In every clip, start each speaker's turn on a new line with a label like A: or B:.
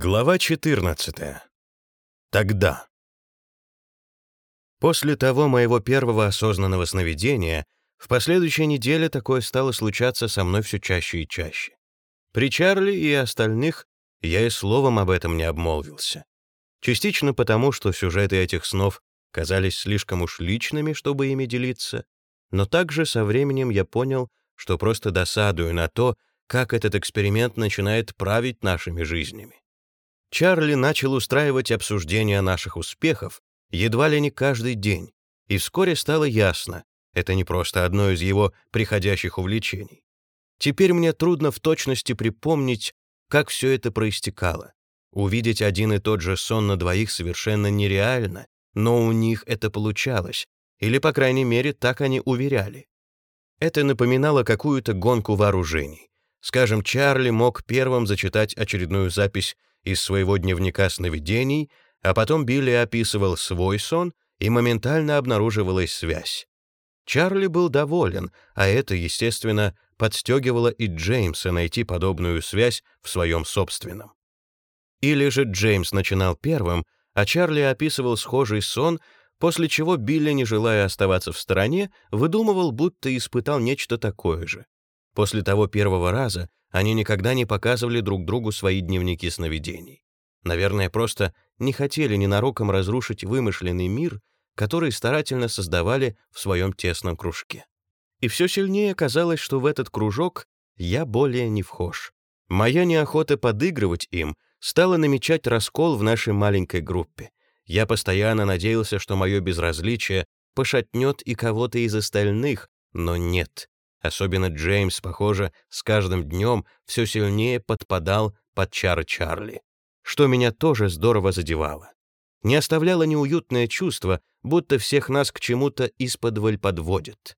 A: Глава 14. Тогда. После того моего первого осознанного сновидения, в последующей неделе такое стало случаться со мной все чаще и чаще. При Чарли и остальных я и словом об этом не обмолвился. Частично потому, что сюжеты этих снов казались слишком уж личными, чтобы ими делиться, но также со временем я понял, что просто досадую на то, как этот эксперимент начинает править нашими жизнями. Чарли начал устраивать обсуждения наших успехов едва ли не каждый день, и вскоре стало ясно, это не просто одно из его приходящих увлечений. Теперь мне трудно в точности припомнить, как все это проистекало. Увидеть один и тот же сон на двоих совершенно нереально, но у них это получалось, или, по крайней мере, так они уверяли. Это напоминало какую-то гонку вооружений. Скажем, Чарли мог первым зачитать очередную запись из своего дневника сновидений, а потом Билли описывал свой сон, и моментально обнаруживалась связь. Чарли был доволен, а это, естественно, подстегивало и Джеймса найти подобную связь в своем собственном. Или же Джеймс начинал первым, а Чарли описывал схожий сон, после чего Билли, не желая оставаться в стороне, выдумывал, будто испытал нечто такое же. После того первого раза они никогда не показывали друг другу свои дневники сновидений. Наверное, просто не хотели ненароком разрушить вымышленный мир, который старательно создавали в своем тесном кружке. И все сильнее казалось, что в этот кружок я более не вхож. Моя неохота подыгрывать им стала намечать раскол в нашей маленькой группе. Я постоянно надеялся, что мое безразличие пошатнет и кого-то из остальных, но нет. Особенно Джеймс, похоже, с каждым днем все сильнее подпадал под чары Чарли, что меня тоже здорово задевало. Не оставляло неуютное чувство, будто всех нас к чему-то исподволь подводит.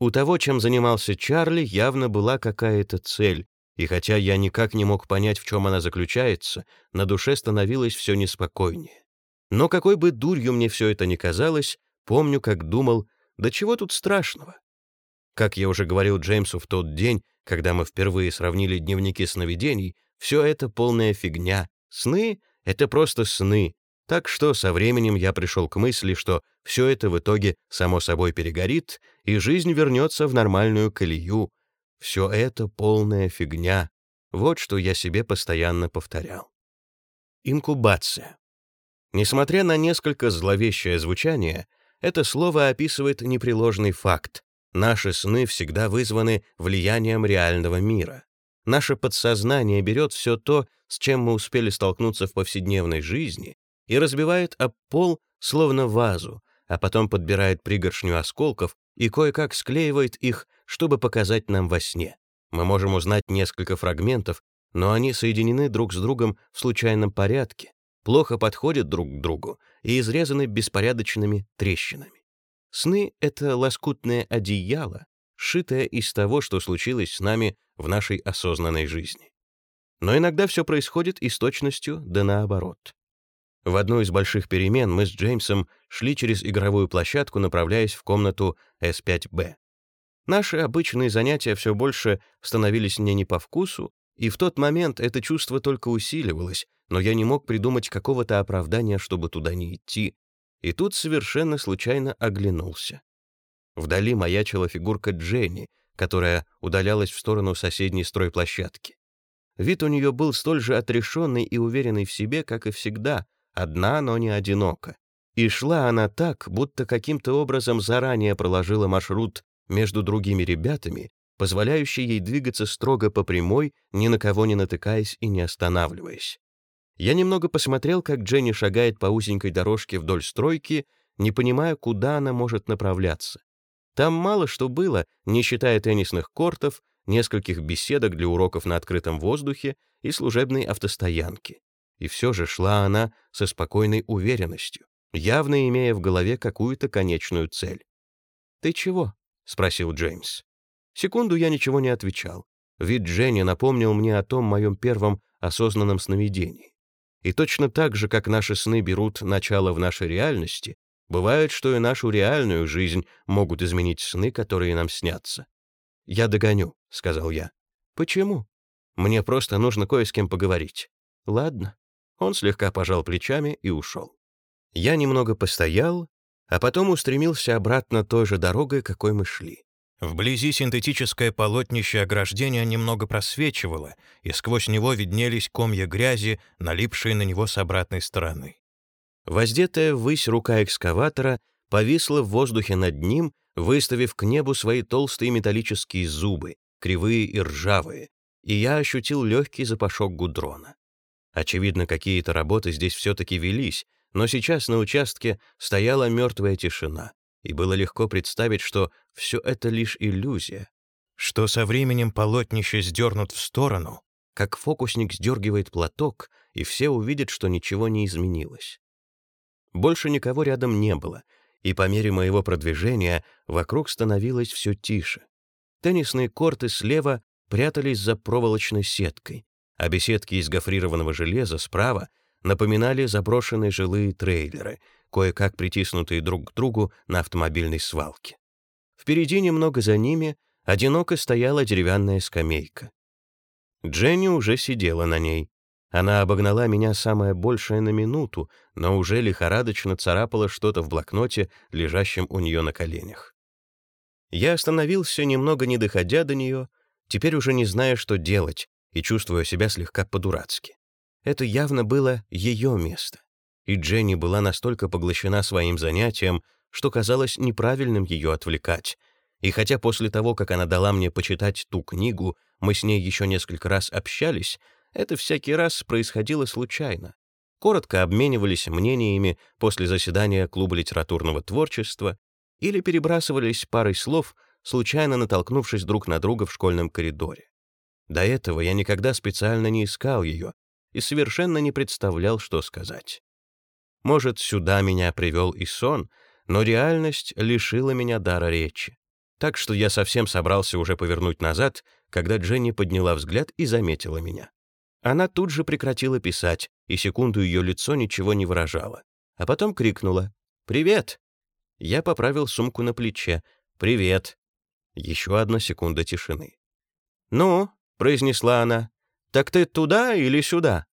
A: У того, чем занимался Чарли, явно была какая-то цель, и хотя я никак не мог понять, в чем она заключается, на душе становилось все неспокойнее. Но какой бы дурью мне все это ни казалось, помню, как думал, да чего тут страшного? Как я уже говорил Джеймсу в тот день, когда мы впервые сравнили дневники сновидений, все это полная фигня. Сны — это просто сны. Так что со временем я пришел к мысли, что все это в итоге само собой перегорит, и жизнь вернется в нормальную колею. Все это полная фигня. Вот что я себе постоянно повторял. Инкубация. Несмотря на несколько зловещее звучание, это слово описывает непреложный факт. Наши сны всегда вызваны влиянием реального мира. Наше подсознание берет все то, с чем мы успели столкнуться в повседневной жизни, и разбивает об пол, словно вазу, а потом подбирает пригоршню осколков и кое-как склеивает их, чтобы показать нам во сне. Мы можем узнать несколько фрагментов, но они соединены друг с другом в случайном порядке, плохо подходят друг к другу и изрезаны беспорядочными трещинами. Сны — это лоскутное одеяло, сшитое из того, что случилось с нами в нашей осознанной жизни. Но иногда все происходит и с точностью да наоборот. В одну из больших перемен мы с Джеймсом шли через игровую площадку, направляясь в комнату S5B. Наши обычные занятия все больше становились мне не по вкусу, и в тот момент это чувство только усиливалось, но я не мог придумать какого-то оправдания, чтобы туда не идти, и тут совершенно случайно оглянулся. Вдали маячила фигурка Дженни, которая удалялась в сторону соседней стройплощадки. Вид у нее был столь же отрешенный и уверенный в себе, как и всегда, одна, но не одинока. И шла она так, будто каким-то образом заранее проложила маршрут между другими ребятами, позволяющий ей двигаться строго по прямой, ни на кого не натыкаясь и не останавливаясь. Я немного посмотрел, как Дженни шагает по узенькой дорожке вдоль стройки, не понимая, куда она может направляться. Там мало что было, не считая теннисных кортов, нескольких беседок для уроков на открытом воздухе и служебной автостоянки. И все же шла она со спокойной уверенностью, явно имея в голове какую-то конечную цель. «Ты чего?» — спросил Джеймс. Секунду я ничего не отвечал. Вид Дженни напомнил мне о том моем первом осознанном сновидении. И точно так же, как наши сны берут начало в нашей реальности, бывает, что и нашу реальную жизнь могут изменить сны, которые нам снятся. «Я догоню», — сказал я. «Почему?» «Мне просто нужно кое с кем поговорить». Ладно. Он слегка пожал плечами и ушел. Я немного постоял, а потом устремился обратно той же дорогой, какой мы шли. Вблизи синтетическое полотнище ограждения немного просвечивало, и сквозь него виднелись комья грязи, налипшие на него с обратной стороны. Воздетая ввысь рука экскаватора повисла в воздухе над ним, выставив к небу свои толстые металлические зубы, кривые и ржавые, и я ощутил легкий запашок гудрона. Очевидно, какие-то работы здесь все-таки велись, но сейчас на участке стояла мертвая тишина, и было легко представить, что все это лишь иллюзия, что со временем полотнище сдернут в сторону, как фокусник сдергивает платок, и все увидят, что ничего не изменилось. Больше никого рядом не было, и по мере моего продвижения вокруг становилось все тише. Теннисные корты слева прятались за проволочной сеткой, а беседки из гофрированного железа справа напоминали заброшенные жилые трейлеры, кое-как притиснутые друг к другу на автомобильной свалке. Впереди, немного за ними, одиноко стояла деревянная скамейка. Дженни уже сидела на ней. Она обогнала меня самое большее на минуту, но уже лихорадочно царапала что-то в блокноте, лежащем у нее на коленях. Я остановился, немного не доходя до нее, теперь уже не зная, что делать, и чувствуя себя слегка по-дурацки. Это явно было ее место. И Дженни была настолько поглощена своим занятием, что казалось неправильным ее отвлекать. И хотя после того, как она дала мне почитать ту книгу, мы с ней еще несколько раз общались, это всякий раз происходило случайно. Коротко обменивались мнениями после заседания клуба литературного творчества или перебрасывались парой слов, случайно натолкнувшись друг на друга в школьном коридоре. До этого я никогда специально не искал ее и совершенно не представлял, что сказать. Может, сюда меня привел и сон, но реальность лишила меня дара речи. Так что я совсем собрался уже повернуть назад, когда Дженни подняла взгляд и заметила меня. Она тут же прекратила писать, и секунду ее лицо ничего не выражало. А потом крикнула «Привет!». Я поправил сумку на плече «Привет!». Еще одна секунда тишины. «Ну», — произнесла она, — «так ты туда или сюда?»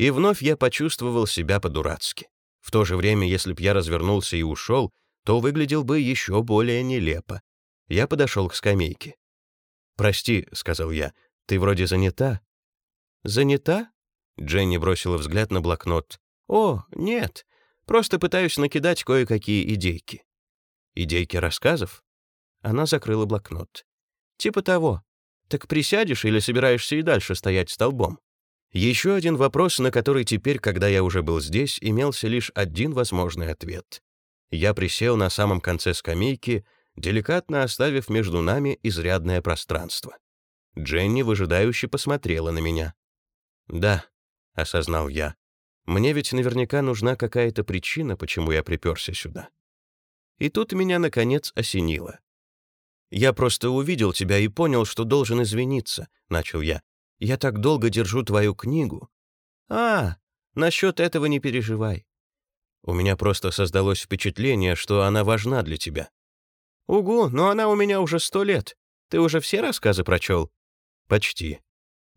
A: И вновь я почувствовал себя по-дурацки. В то же время, если б я развернулся и ушел, то выглядел бы еще более нелепо. Я подошел к скамейке. «Прости», — сказал я, — «ты вроде занята». «Занята?» — Дженни бросила взгляд на блокнот. «О, нет, просто пытаюсь накидать кое-какие идейки». «Идейки рассказов?» Она закрыла блокнот. «Типа того. Так присядешь или собираешься и дальше стоять столбом?» Еще один вопрос, на который теперь, когда я уже был здесь, имелся лишь один возможный ответ. Я присел на самом конце скамейки, деликатно оставив между нами изрядное пространство. Дженни выжидающе посмотрела на меня. «Да», — осознал я, — «мне ведь наверняка нужна какая-то причина, почему я приперся сюда». И тут меня, наконец, осенило. «Я просто увидел тебя и понял, что должен извиниться», — начал я. Я так долго держу твою книгу. А, насчет этого не переживай. У меня просто создалось впечатление, что она важна для тебя. Угу, но она у меня уже сто лет. Ты уже все рассказы прочел? Почти.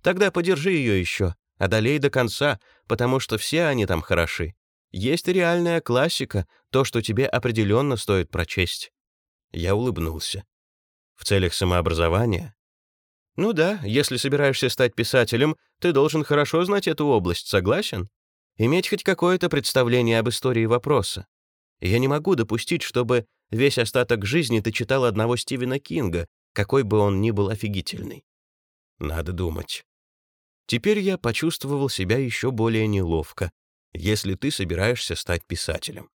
A: Тогда подержи ее еще, одолей до конца, потому что все они там хороши. Есть реальная классика, то, что тебе определенно стоит прочесть. Я улыбнулся. В целях самообразования ну да, если собираешься стать писателем, ты должен хорошо знать эту область, согласен? Иметь хоть какое-то представление об истории вопроса. Я не могу допустить, чтобы весь остаток жизни ты читал одного Стивена Кинга, какой бы он ни был офигительный. Надо думать. Теперь я почувствовал себя еще более неловко, если ты собираешься стать писателем.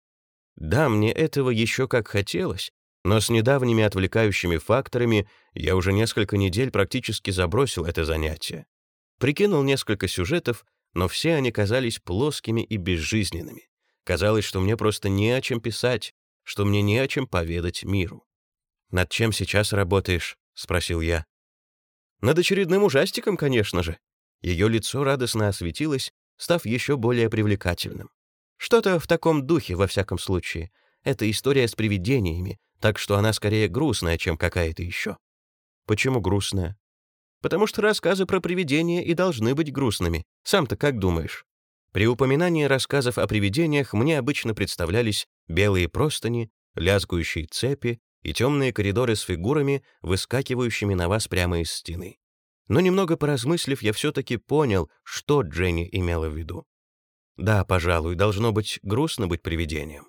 A: Да, мне этого еще как хотелось, но с недавними отвлекающими факторами я уже несколько недель практически забросил это занятие. Прикинул несколько сюжетов, но все они казались плоскими и безжизненными. Казалось, что мне просто не о чем писать, что мне не о чем поведать миру. «Над чем сейчас работаешь?» — спросил я. «Над очередным ужастиком, конечно же». Ее лицо радостно осветилось, став еще более привлекательным. Что-то в таком духе, во всяком случае. Это история с привидениями, так что она скорее грустная, чем какая-то еще. Почему грустная? Потому что рассказы про привидения и должны быть грустными. Сам-то как думаешь? При упоминании рассказов о привидениях мне обычно представлялись белые простыни, лязгующие цепи и темные коридоры с фигурами, выскакивающими на вас прямо из стены. Но немного поразмыслив, я все-таки понял, что Дженни имела в виду. Да, пожалуй, должно быть грустно быть привидением.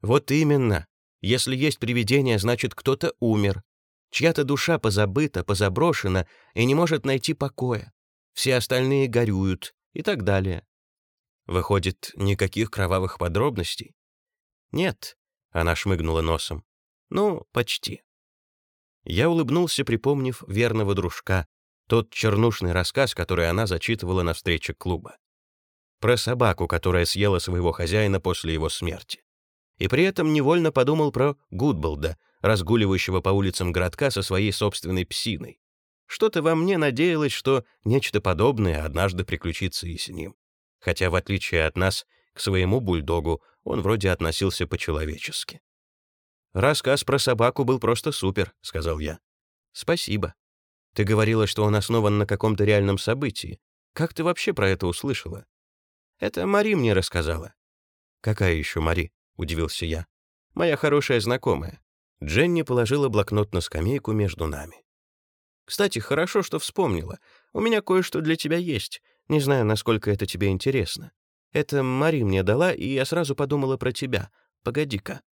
A: Вот именно. Если есть привидение, значит, кто-то умер. Чья-то душа позабыта, позаброшена и не может найти покоя. Все остальные горюют и так далее. Выходит, никаких кровавых подробностей? Нет, она шмыгнула носом. Ну, почти. Я улыбнулся, припомнив верного дружка, тот чернушный рассказ, который она зачитывала на встрече клуба. Про собаку, которая съела своего хозяина после его смерти. И при этом невольно подумал про Гудболда, разгуливающего по улицам городка со своей собственной псиной. Что-то во мне надеялось, что нечто подобное однажды приключится и с ним. Хотя, в отличие от нас, к своему бульдогу он вроде относился по-человечески. «Рассказ про собаку был просто супер», — сказал я. «Спасибо. Ты говорила, что он основан на каком-то реальном событии. Как ты вообще про это услышала?» «Это Мари мне рассказала». «Какая еще Мари?» — удивился я. «Моя хорошая знакомая». Дженни положила блокнот на скамейку между нами. «Кстати, хорошо, что вспомнила. У меня кое-что для тебя есть. Не знаю, насколько это тебе интересно. Это Мари мне дала, и я сразу подумала про тебя. Погоди-ка».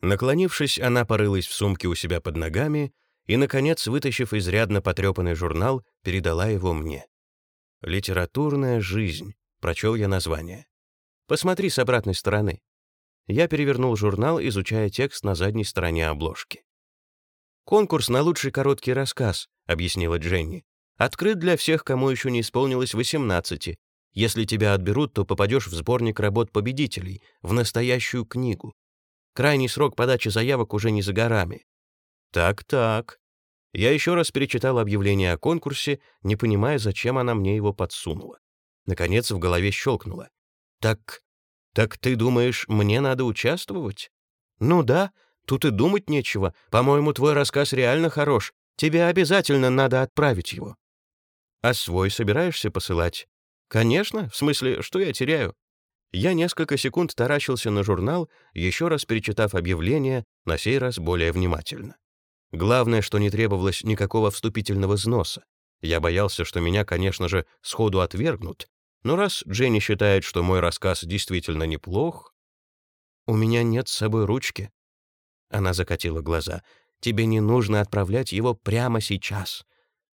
A: Наклонившись, она порылась в сумке у себя под ногами и, наконец, вытащив изрядно потрепанный журнал, передала его мне. «Литературная жизнь», — прочел я название. «Посмотри с обратной стороны». Я перевернул журнал, изучая текст на задней стороне обложки. «Конкурс на лучший короткий рассказ», — объяснила Дженни. «Открыт для всех, кому еще не исполнилось 18. Если тебя отберут, то попадешь в сборник работ победителей, в настоящую книгу. Крайний срок подачи заявок уже не за горами. Так-так. Я еще раз перечитал объявление о конкурсе, не понимая, зачем она мне его подсунула. Наконец в голове щелкнуло. Так, так ты думаешь, мне надо участвовать? Ну да, тут и думать нечего. По-моему, твой рассказ реально хорош. Тебе обязательно надо отправить его. А свой собираешься посылать? Конечно, в смысле, что я теряю? Я несколько секунд таращился на журнал, еще раз перечитав объявление, на сей раз более внимательно. Главное, что не требовалось никакого вступительного взноса. Я боялся, что меня, конечно же, сходу отвергнут, но раз Дженни считает, что мой рассказ действительно неплох... «У меня нет с собой ручки». Она закатила глаза. «Тебе не нужно отправлять его прямо сейчас».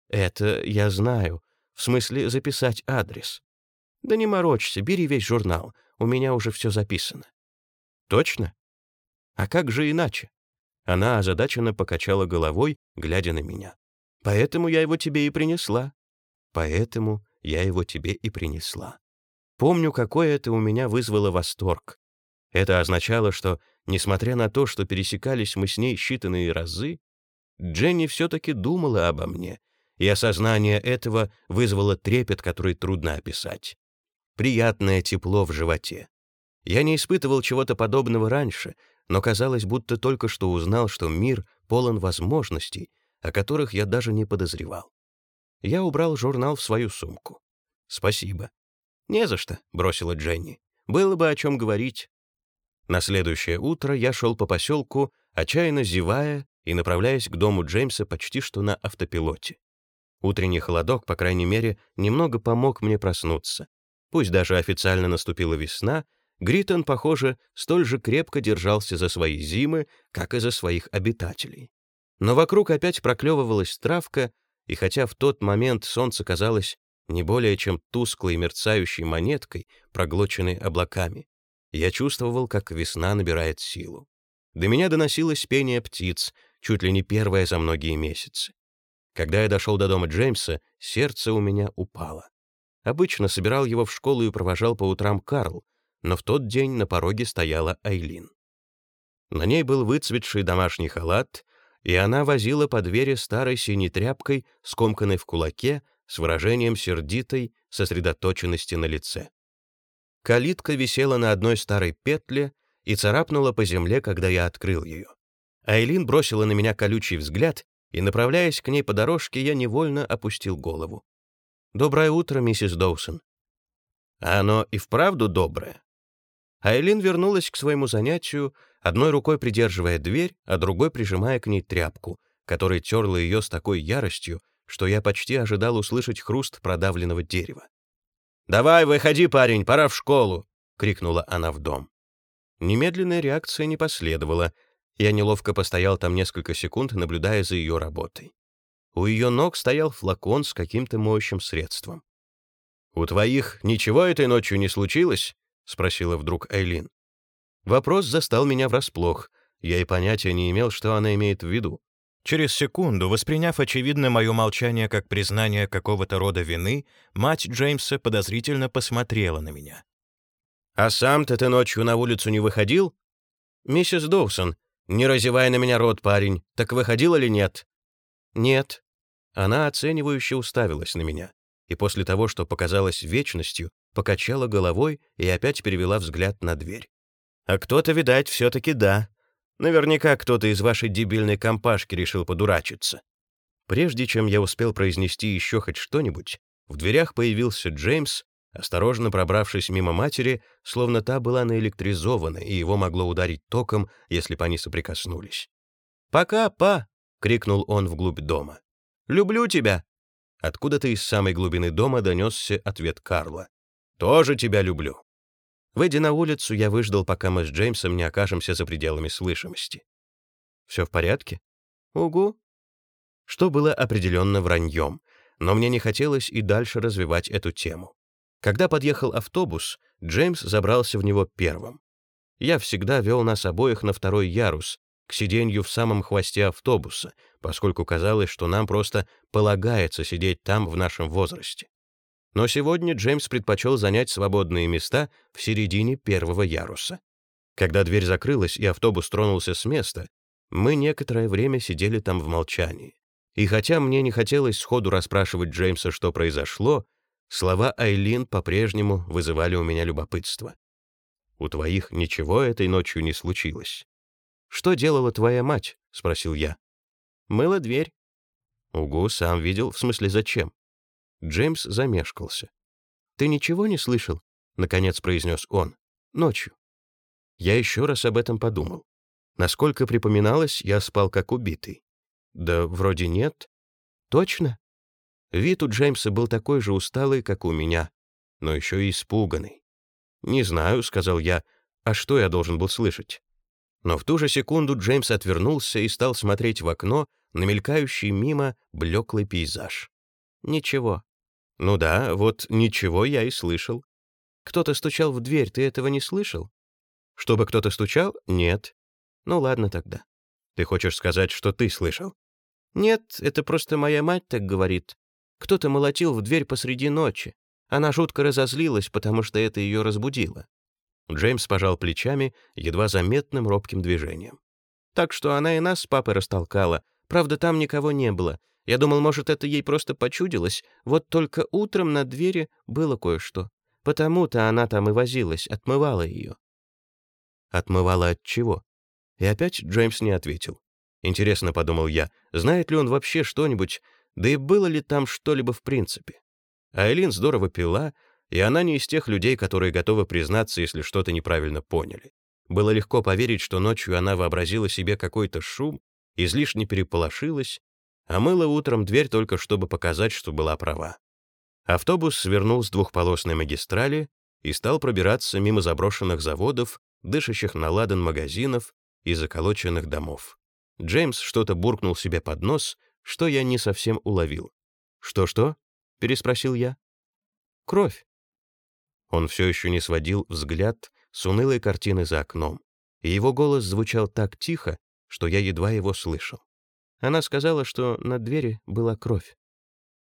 A: «Это я знаю. В смысле, записать адрес». «Да не морочься, бери весь журнал у меня уже все записано». «Точно? А как же иначе?» Она озадаченно покачала головой, глядя на меня. «Поэтому я его тебе и принесла. Поэтому я его тебе и принесла. Помню, какой это у меня вызвало восторг. Это означало, что, несмотря на то, что пересекались мы с ней считанные разы, Дженни все-таки думала обо мне, и осознание этого вызвало трепет, который трудно описать приятное тепло в животе. Я не испытывал чего-то подобного раньше, но казалось, будто только что узнал, что мир полон возможностей, о которых я даже не подозревал. Я убрал журнал в свою сумку. «Спасибо». «Не за что», — бросила Дженни. «Было бы о чем говорить». На следующее утро я шел по поселку, отчаянно зевая и направляясь к дому Джеймса почти что на автопилоте. Утренний холодок, по крайней мере, немного помог мне проснуться. Пусть даже официально наступила весна, Гриттон, похоже, столь же крепко держался за свои зимы, как и за своих обитателей. Но вокруг опять проклевывалась травка, и хотя в тот момент солнце казалось не более чем тусклой мерцающей монеткой, проглоченной облаками, я чувствовал, как весна набирает силу. До меня доносилось пение птиц, чуть ли не первое за многие месяцы. Когда я дошел до дома Джеймса, сердце у меня упало. Обычно собирал его в школу и провожал по утрам Карл, но в тот день на пороге стояла Айлин. На ней был выцветший домашний халат, и она возила по двери старой синей тряпкой, скомканной в кулаке, с выражением сердитой сосредоточенности на лице. Калитка висела на одной старой петле и царапнула по земле, когда я открыл ее. Айлин бросила на меня колючий взгляд и, направляясь к ней по дорожке, я невольно опустил голову. «Доброе утро, миссис Доусон». А оно и вправду доброе. Айлин вернулась к своему занятию, одной рукой придерживая дверь, а другой прижимая к ней тряпку, которой терла ее с такой яростью, что я почти ожидал услышать хруст продавленного дерева. «Давай, выходи, парень, пора в школу!» — крикнула она в дом. Немедленная реакция не последовала. Я неловко постоял там несколько секунд, наблюдая за ее работой. У ее ног стоял флакон с каким-то моющим средством. «У твоих ничего этой ночью не случилось?» — спросила вдруг Эйлин. Вопрос застал меня врасплох. Я и понятия не имел, что она имеет в виду. Через секунду, восприняв очевидно мое молчание как признание какого-то рода вины, мать Джеймса подозрительно посмотрела на меня. «А сам-то ты ночью на улицу не выходил?» «Миссис Доусон, не разевай на меня рот, парень, так выходил или нет?» «Нет». Она оценивающе уставилась на меня, и после того, что показалось вечностью, покачала головой и опять перевела взгляд на дверь. «А кто-то, видать, все-таки да. Наверняка кто-то из вашей дебильной компашки решил подурачиться». Прежде чем я успел произнести еще хоть что-нибудь, в дверях появился Джеймс, осторожно пробравшись мимо матери, словно та была наэлектризована, и его могло ударить током, если бы они соприкоснулись. «Пока, па!» — крикнул он вглубь дома. «Люблю тебя!» Откуда-то из самой глубины дома донесся ответ Карла. «Тоже тебя люблю!» Выйдя на улицу, я выждал, пока мы с Джеймсом не окажемся за пределами слышимости. «Все в порядке?» «Угу». Что было определенно враньем, но мне не хотелось и дальше развивать эту тему. Когда подъехал автобус, Джеймс забрался в него первым. Я всегда вел нас обоих на второй ярус, к сиденью в самом хвосте автобуса, поскольку казалось, что нам просто полагается сидеть там в нашем возрасте. Но сегодня Джеймс предпочел занять свободные места в середине первого яруса. Когда дверь закрылась и автобус тронулся с места, мы некоторое время сидели там в молчании. И хотя мне не хотелось сходу расспрашивать Джеймса, что произошло, слова Айлин по-прежнему вызывали у меня любопытство. «У твоих ничего этой ночью не случилось». «Что делала твоя мать?» — спросил я. «Мыла дверь». «Угу, сам видел, в смысле зачем?» Джеймс замешкался. «Ты ничего не слышал?» — наконец произнес он. «Ночью». Я еще раз об этом подумал. Насколько припоминалось, я спал как убитый. Да вроде нет. Точно? Вид у Джеймса был такой же усталый, как у меня, но еще и испуганный. «Не знаю», — сказал я, — «а что я должен был слышать?» Но в ту же секунду Джеймс отвернулся и стал смотреть в окно на мелькающий мимо блеклый пейзаж. «Ничего. «Ну да, вот ничего я и слышал. Кто-то стучал в дверь, ты этого не слышал? Чтобы кто-то стучал? Нет. Ну ладно тогда. Ты хочешь сказать, что ты слышал? Нет, это просто моя мать так говорит. Кто-то молотил в дверь посреди ночи. Она жутко разозлилась, потому что это ее разбудило. Джеймс пожал плечами едва заметным робким движением. Так что она и нас с папой растолкала. Правда, там никого не было. Я думал, может, это ей просто почудилось, вот только утром на двери было кое-что. Потому-то она там и возилась, отмывала ее. Отмывала от чего? И опять Джеймс не ответил. Интересно, подумал я, знает ли он вообще что-нибудь, да и было ли там что-либо в принципе. Айлин здорово пила, и она не из тех людей, которые готовы признаться, если что-то неправильно поняли. Было легко поверить, что ночью она вообразила себе какой-то шум, излишне переполошилась а мыла утром дверь только чтобы показать, что была права. Автобус свернул с двухполосной магистрали и стал пробираться мимо заброшенных заводов, дышащих на ладан магазинов и заколоченных домов. Джеймс что-то буркнул себе под нос, что я не совсем уловил. «Что-что?» — переспросил я. «Кровь». Он все еще не сводил взгляд с унылой картины за окном, и его голос звучал так тихо, что я едва его слышал. Она сказала, что на двери была кровь.